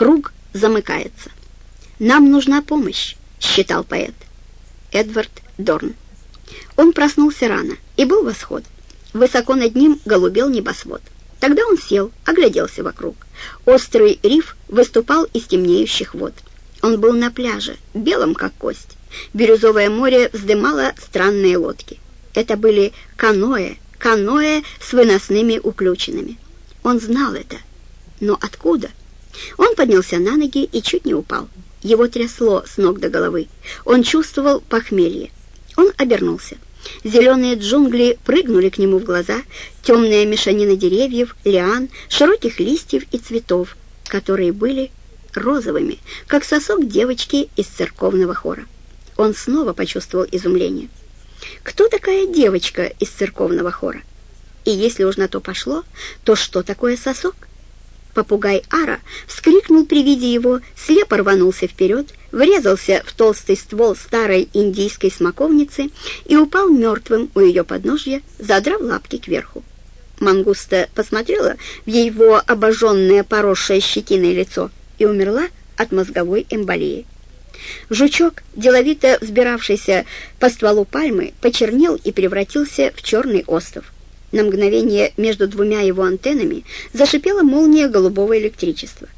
Круг замыкается. «Нам нужна помощь», — считал поэт. Эдвард Дорн. Он проснулся рано, и был восход. Высоко над ним голубел небосвод. Тогда он сел, огляделся вокруг. Острый риф выступал из темнеющих вод. Он был на пляже, белом как кость. Бирюзовое море вздымало странные лодки. Это были каноэ, каноэ с выносными уключенными. Он знал это. Но откуда? Он поднялся на ноги и чуть не упал. Его трясло с ног до головы. Он чувствовал похмелье. Он обернулся. Зеленые джунгли прыгнули к нему в глаза, темная мешанина деревьев, лиан, широких листьев и цветов, которые были розовыми, как сосок девочки из церковного хора. Он снова почувствовал изумление. Кто такая девочка из церковного хора? И если уж на то пошло, то что такое сосок? Попугай Ара вскрикнул при виде его, слепо рванулся вперед, врезался в толстый ствол старой индийской смоковницы и упал мертвым у ее подножья, задрав лапки кверху. Мангуста посмотрела в его обожженное, поросшее щетиной лицо и умерла от мозговой эмболии. Жучок, деловито взбиравшийся по стволу пальмы, почернел и превратился в черный остров. На мгновение между двумя его антеннами зашипела молния голубого электричества.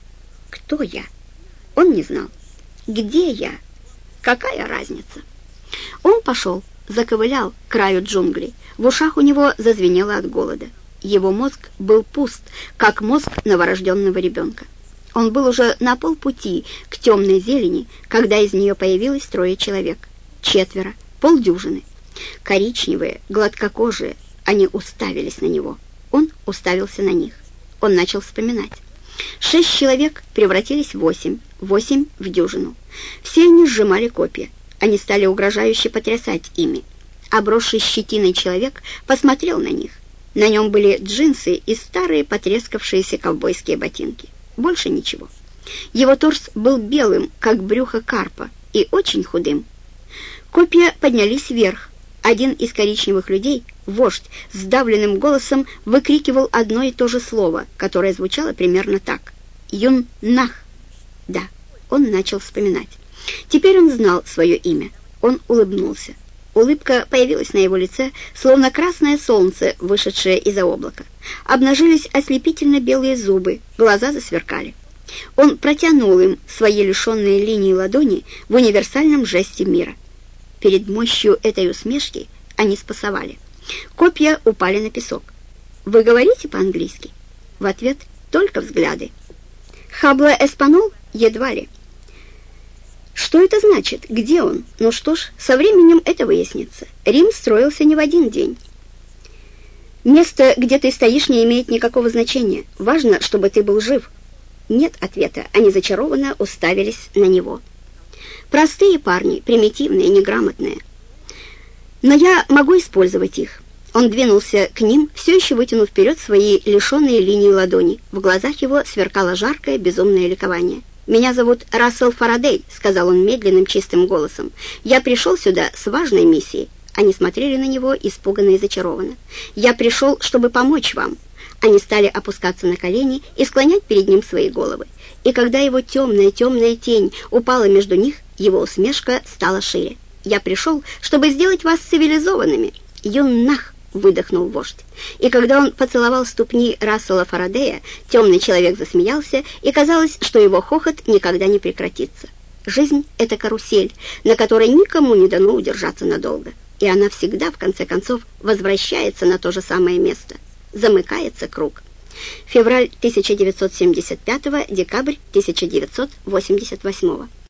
Кто я? Он не знал. Где я? Какая разница? Он пошел, заковылял к краю джунглей. В ушах у него зазвенело от голода. Его мозг был пуст, как мозг новорожденного ребенка. Он был уже на полпути к темной зелени, когда из нее появилось трое человек. Четверо, полдюжины. Коричневые, гладкокожие, они уставились на него. Он уставился на них. Он начал вспоминать. Шесть человек превратились в восемь, восемь в дюжину. Все они сжимали копья. Они стали угрожающе потрясать ими. Обросший щетиной человек посмотрел на них. На нем были джинсы и старые потрескавшиеся ковбойские ботинки. Больше ничего. Его торс был белым, как брюхо карпа, и очень худым. Копья поднялись вверх. Один из коричневых людей вождь сдавленным голосом выкрикивал одно и то же слово, которое звучало примерно так. «Юн-нах». Да, он начал вспоминать. Теперь он знал свое имя. Он улыбнулся. Улыбка появилась на его лице, словно красное солнце, вышедшее из-за облака. Обнажились ослепительно белые зубы, глаза засверкали. Он протянул им свои лишенные линии ладони в универсальном жесте мира. Перед мощью этой усмешки они спасовали. Копья упали на песок. «Вы говорите по-английски?» В ответ только взгляды. «Хабла Эспанол?» Едва ли. Что это значит? Где он? Ну что ж, со временем это выяснится. Рим строился не в один день. Место, где ты стоишь, не имеет никакого значения. Важно, чтобы ты был жив. Нет ответа. Они зачарованно уставились на него. Простые парни, примитивные, неграмотные. Но я могу использовать их. Он двинулся к ним, все еще вытянув вперед свои лишенные линии ладони. В глазах его сверкало жаркое, безумное ликование. «Меня зовут Рассел Фарадей», — сказал он медленным, чистым голосом. «Я пришел сюда с важной миссией». Они смотрели на него, испуганно и зачарованно. «Я пришел, чтобы помочь вам». Они стали опускаться на колени и склонять перед ним свои головы. И когда его темная-темная тень упала между них, его усмешка стала шире. Я пришел, чтобы сделать вас цивилизованными. Юннах, выдохнул вождь. И когда он поцеловал ступни Рассела Фарадея, темный человек засмеялся, и казалось, что его хохот никогда не прекратится. Жизнь — это карусель, на которой никому не дано удержаться надолго. И она всегда, в конце концов, возвращается на то же самое место. Замыкается круг. Февраль 1975, декабрь 1988